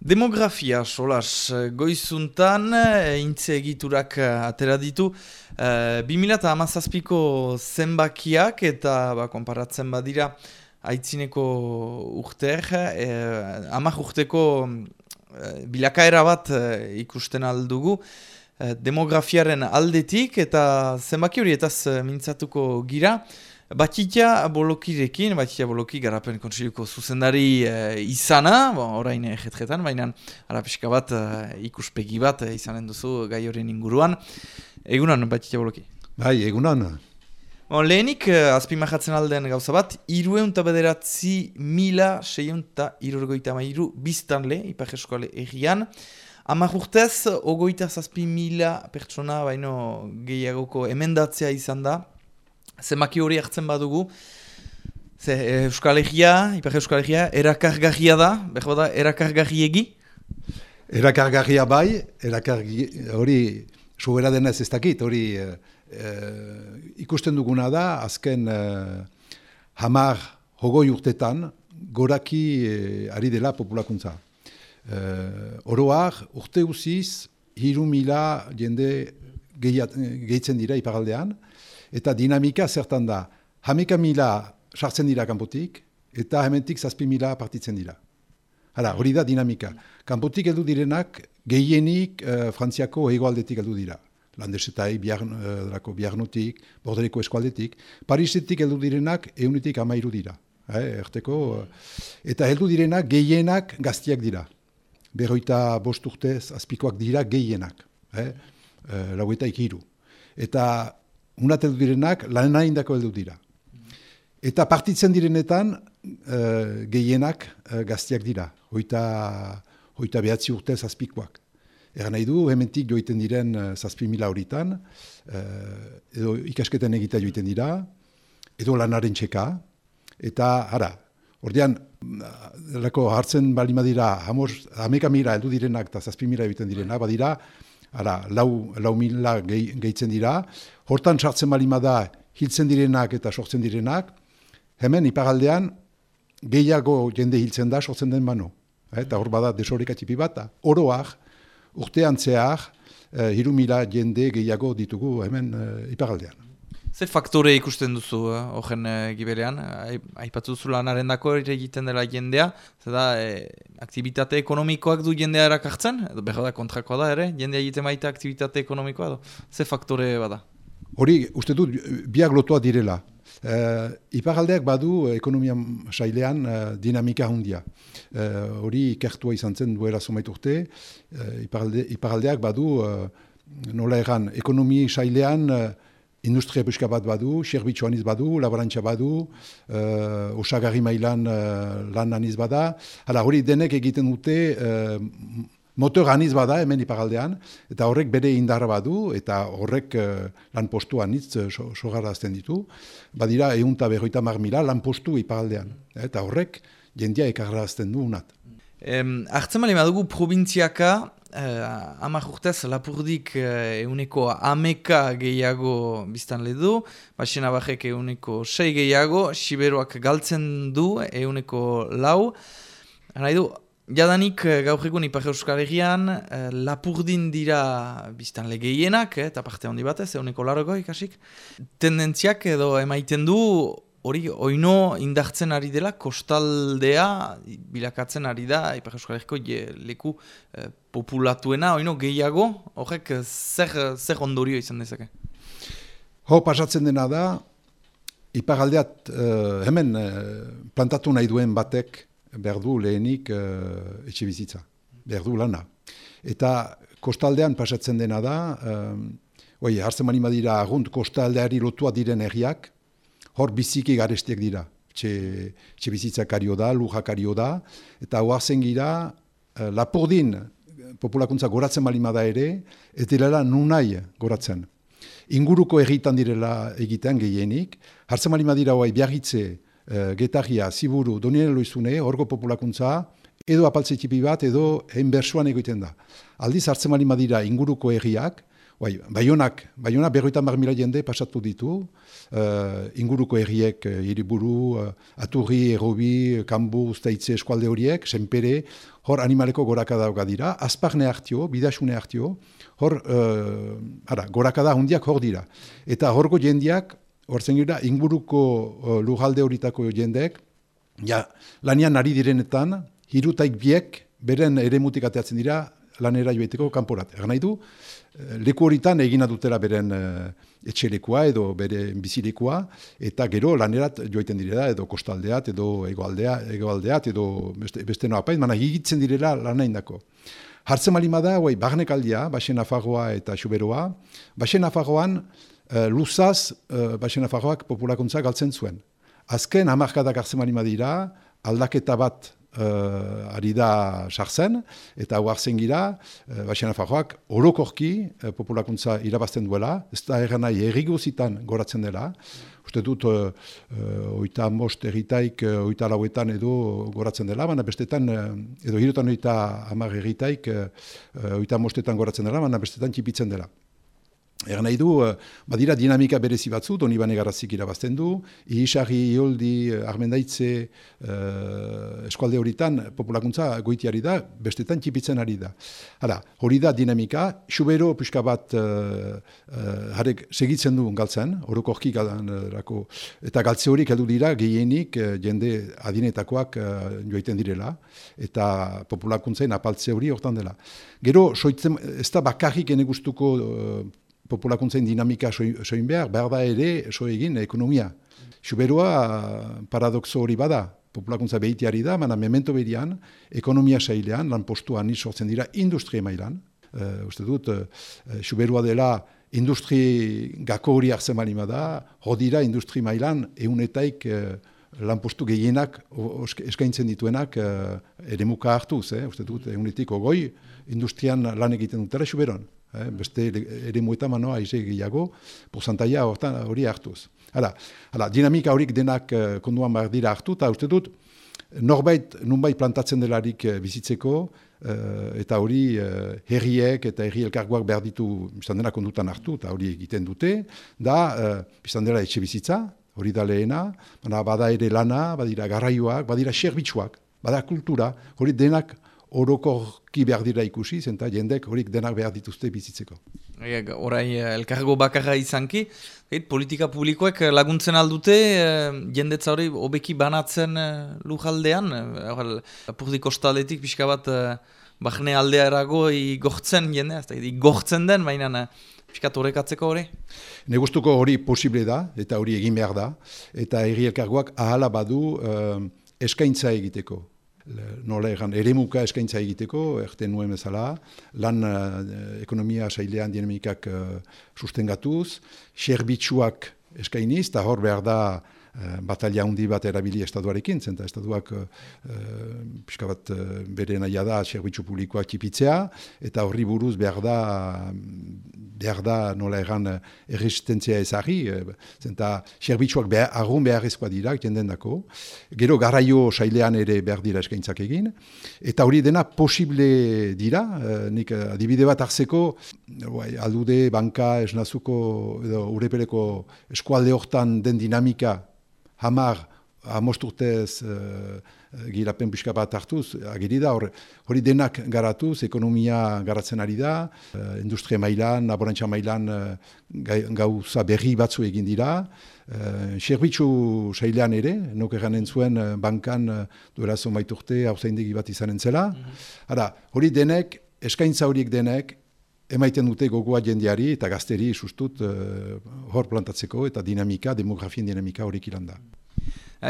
Demografia, solas, goizuntan, intze egiturak atera ditu, e, 2008ko zenbakiak eta ba, konparatzen badira aitzineko urter, e, amak urteko e, bilakaera bat e, ikusten aldugu, e, demografiaren aldetik eta zenbaki hori eta mintzatuko gira, Batitia bolokirekin, Batitia boloki garapen kontsiluko zuzendari e, izana, bon, orain egetretan, baina arapeska bat e, ikuspegi bat e, izanen duzu gai horren inguruan. Egunan, Batitia boloki? Bai, egunan. Bon, lehenik, azpimahatzen aldean gauza bat, irueun eta bederatzi mila seion eta irurgoita mairu biztan le, ipar eskoale egian. Amak urtez, ogoita zazpi mila pertsona, baino gehiagoko emendatzea izan da, zenbaki hori hartzen badugu, ze Euskal Herria, Ipar Euskal Herria, erakargarria da, behar da, erakargarriegi? Erakargarria bai, erakargi hori sobera denez ez dakit, hori e, ikusten duguna da, azken e, hamar hogoi urtetan, goraki e, ari dela populakuntza. E, oroak, urte guziz, hiru mila jende gehiatzen dira iparaldean, eta dinamika zertan da, hameka mila sartzen dira kanpotik, eta hementik zazpi mila partitzen dira. Hala, hori da dinamika. Kanpotik heldu direnak, gehienik uh, frantziako egoaldetik heldu dira. Landesetai, biarnotik, biarnotik, bordeleko eskualdetik. Parisetik heldu direnak, eunitik amairu dira. Eh, erteko, eta heldu direnak, gehienak gaztiak dira. Berroita bost urtez, azpikoak dira gehienak. Eh, uh, laueta ikiru. Eta unat edu direnak lan nahi indako edu dira. Eta partitzen direnetan uh, gehienak uh, gaztiak dira, hoita, hoita behatzi urte zazpikoak. Egan nahi du, hementik joiten diren uh, zazpi mila horitan, edo ikasketen egita joiten dira, edo lanaren txeka, eta ara, ordean, lako hartzen bali madira, hameka mila edu direnak eta zazpi mila egiten direnak, badira, Ara, lau, lau mila gehitzen dira. Hortan sartzen balima da hiltzen direnak eta sortzen direnak. Hemen, ipagaldean, gehiago jende hiltzen da sortzen den bano. Eta hor bada desoreka txipi bat. Oroak, urtean zehar, eh, hiru mila jende gehiago ditugu hemen eh, ipagaldean. Ze faktore ikusten duzu, eh, horren eh, giberean? Aipatzu zu lanaren dako egiten dela jendea, zeda, eh, aktivitate ekonomikoak du jendea erakartzen? Edo behar da kontrakoa da ere, jendea egiten baita aktivitate ekonomikoa edo? Ze faktore bada? Hori, uste dut, biak lotua direla. Uh, iparaldeak badu ekonomia sailean uh, dinamika handia. Hori uh, ikertua izan zen duela somait urte. Uh, iparalde, badu, uh, nola egan, ekonomia sailean industria buska bat badu, serbitxo aniz badu, laborantza badu, uh, osagarri mailan uh, lan aniz bada. Hala, hori denek egiten dute uh, motor aniz bada hemen iparaldean, eta horrek bere indarra badu, eta horrek uh, lan postu anitz uh, sogarazten ditu. Badira, egun eta berroita marmila lan postu iparaldean. Eta horrek jendia ekarrazten du unat. Artzen badugu provintziaka, uh, amak urtez lapurdik uh, euneko ameka gehiago biztan ledu, basena bajek euneko sei gehiago, siberoak galtzen du euneko lau. Hara du, jadanik uh, gaur egun ipar euskal egian, uh, lapurdin dira biztan legehienak, eta parte handi batez, euneko largo ikasik. Tendentziak edo emaiten du, hori oino indartzen ari dela, kostaldea bilakatzen ari da, Ipar leku eh, populatuena, oino gehiago, horrek zer, zer ondorio izan dezake? Ho, pasatzen dena da, Ipar aldeat eh, hemen eh, plantatu nahi duen batek behar du lehenik uh, etxe bizitza, behar du lana. Eta kostaldean pasatzen dena da, uh, oi, hartzen mani badira agunt kostaldeari lotua diren erriak, hor biziki garestiak dira. Txe, txe bizitza kario da, luja kario da, eta hoazen gira, uh, lapurdin populakuntza goratzen balimada ere, ez direla nunai goratzen. Inguruko egitan direla egiten gehienik, hartzen balima dira hoai biarritze, uh, getarria, ziburu, donien eloizune, horgo populakuntza, edo apaltze txipi bat, edo egin bersuan egiten da. Aldiz hartzen balima dira inguruko egiak, Bai, baionak, baionak berroita mar mila jende pasatu ditu, uh, inguruko herriek, uh, hiriburu, uh, aturri, errobi, kambu, ustaitze eskualde horiek, senpere, hor animaleko gorakada dauka dira, azparne hartio, bidasune hartio, hor, uh, ara, gorakada hundiak hor dira. Eta horko jendiak, hor gira, inguruko uh, lujalde horitako jendeek, ja, lanian ari direnetan, hirutaik biek, beren ere mutik ateatzen dira, lanera joeteko kanporat. Nahi du, eh, leku horitan egina dutela beren uh, etxelekua edo bere bizilekua, eta gero lanerat joiten direla, edo kostaldeat, edo egoaldea, egoaldeat, edo beste, beste noa pain, mana higitzen direla lanain dako. Hartzen malima da, guai, bagnek aldia, Baxen Afagoa eta Xuberoa, Baxen Afagoan, uh, luzaz, uh, Baxen Afagoak populakuntza galtzen zuen. Azken, hamarkadak hartzen malima dira, aldaketa bat uh, ari da sartzen, eta hau hartzen gira, uh, Baxena Fajoak, orokorki uh, populakuntza irabazten duela, ez da erran nahi erriguzitan goratzen dela, uste dut, uh, uh, oita most erritaik, uh, oita lauetan edo goratzen dela, baina bestetan, uh, edo hirotan oita amar erritaik, uh, oita mostetan goratzen dela, baina bestetan txipitzen dela. Egan nahi du, eh, badira dinamika berezi batzu, doni bane garrazik irabazten du, ihisari, ioldi, eh, armendaitze, uh, eskualde horitan populakuntza goitiari da, bestetan txipitzen ari da. Hala, hori da dinamika, subero pixka bat uh, uh, segitzen du galtzen, horoko horki galako, eta galtze horik heldu dira gehienik jende adinetakoak joiten direla, eta populakuntzain apaltze hori hortan dela. Gero, soitzen, ez da bakarrik ene gustuko populakuntzain dinamika soin behar, behar da ere so egin ekonomia. Xuberua paradoxo hori bada, populakuntza behitiari da, mana memento berian, ekonomia sailean, lan postuan ni sortzen dira industria mailan. Uh, uste dut, uh, Xuberua dela industri gako hori hartzen balima da, hodira industri mailan eunetaik uh, lan postu gehienak eskaintzen dituenak uh, ere muka hartuz, eh? uste dut, eunetik ogoi industrian lan egiten dutera Xuberon. Eh, beste ere mueta manoa aize gehiago, porzantaia hori hartuz. Hala, hala, dinamika horik denak uh, konduan behar dira hartu, eta uste dut, norbait, nunbait plantatzen delarik uh, bizitzeko, uh, eta hori uh, herriek eta herri elkargoak behar ditu biztan dena kondutan hartu, eta hori egiten dute, da, uh, biztan dela etxe bizitza, hori da lehena, bada ere lana, badira garraioak, badira serbitxuak, bada kultura, hori denak orokorki behar dira ikusi, zenta jendek horik denak behar dituzte bizitzeko. Horai, eh, elkargo bakarra izanki, et, politika publikoek laguntzen aldute, eh, jendetza hori obeki banatzen eh, lujaldean, apurdi kostaletik pixka bat bahne aldea erago igortzen jende, ez da, igortzen den, baina pixka horrekatzeko hori? Negustuko hori posible da, eta hori egin behar da, eta erri elkargoak ahala badu eskaintza egiteko nola egan, ere muka eskaintza egiteko, erten nuen bezala, lan uh, ekonomia sailean dinamikak uh, sustengatuz, serbitxuak eskainiz, eta hor behar da batalia handi bat erabili estatuarekin, zenta estatuak uh, pixka bat bere naia da serbitxu publikoak tipitzea, eta horri buruz behar da behar da nola egan erresistentzia ezari, zenta serbitxuak behar, argun beharrezkoa dira, jenden dako, gero garraio sailean ere behar dira eskaintzak egin, eta hori dena posible dira, nik adibide bat hartzeko, bai, aldude, banka, esnazuko, edo urepeleko eskualde hortan den dinamika hamar, amosturtez uh, girapen pixka bat hartuz, agiri da, hori denak garatuz, ekonomia garatzen ari da, uh, industria mailan, laborantza mailan uh, gauza berri batzu egin dira, uh, serbitzu sailean ere, nok eranen zuen bankan uh, duela zonbaiturte hauzaindegi bat izanen zela. Mm hori denek, eskaintza horiek denek, emaiten dute gogoa jendiari eta gazteri sustut uh, hor plantatzeko eta dinamika, demografien dinamika horik ilan da.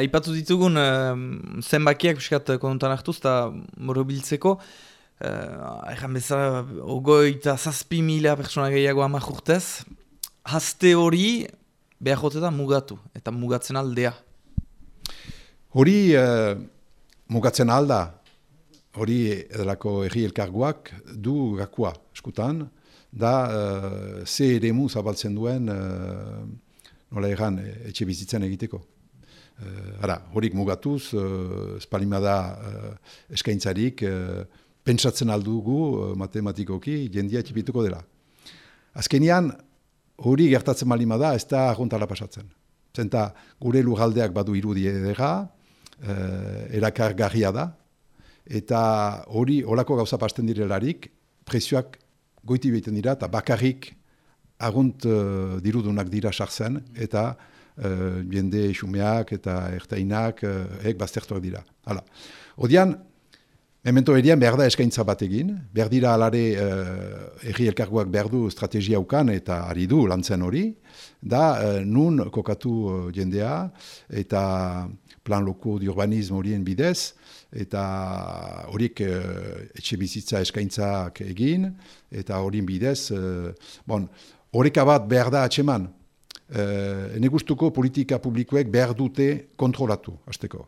Aipatu ditugun uh, zenbakiak piskat kontutan hartuz eta morobiltzeko, uh, ezan bezala, ogoi eta zazpi mila persona gehiago ama jurtez, hazte hori behar da mugatu eta mugatzen aldea. Hori uh, mugatzen alda, hori edalako erri elkarguak du gakua eskutan, da uh, ze ere mu zabaltzen duen uh, nola egan etxe bizitzen egiteko. Uh, ara, horik mugatuz, uh, espalimada uh, eskaintzarik, uh, pentsatzen aldugu uh, matematikoki jendia txipituko dela. azkenian hori gertatzen malima da, ez da aguntala pasatzen. Zenta gure lugaldeak badu irudi edera, eh, erakargarria da, eta hori olako gauza pasten direlarik, prezioak goiti behiten dira, eta bakarrik agunt uh, dirudunak dira sartzen, eta uh, jende xumeak eta ertainak uh, ek baztertuak dira. Hala. Odian, memento erian behar da eskaintza bat egin, behar dira alare uh, erri elkarguak behar du strategia ukan eta ari du lantzen hori, da uh, nun kokatu uh, jendea eta plan loko urbanismo horien bidez, eta horiek uh, etxe bizitza eskaintzak egin, eta horien bidez, uh, bon, horreka bat behar da atseman, uh, ene gustuko politika publikoek behar dute kontrolatu, hasteko.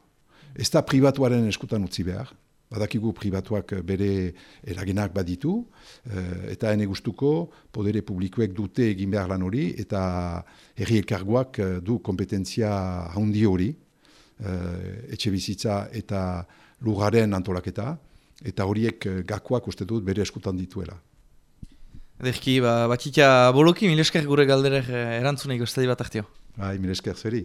Ez da privatuaren eskutan utzi behar, badakigu privatuak bere eraginak baditu, uh, eta ene gustuko podere publikoek dute egin behar lan hori, eta herri elkarguak uh, du kompetentzia handi hori, etxe bizitza eta lugaren antolaketa, eta horiek gakoak uste dut bere eskutan dituela. Ederki, ba, batitia boloki, milesker gure galderer erantzuneiko estadi bat artio. Bai, milesker zeri.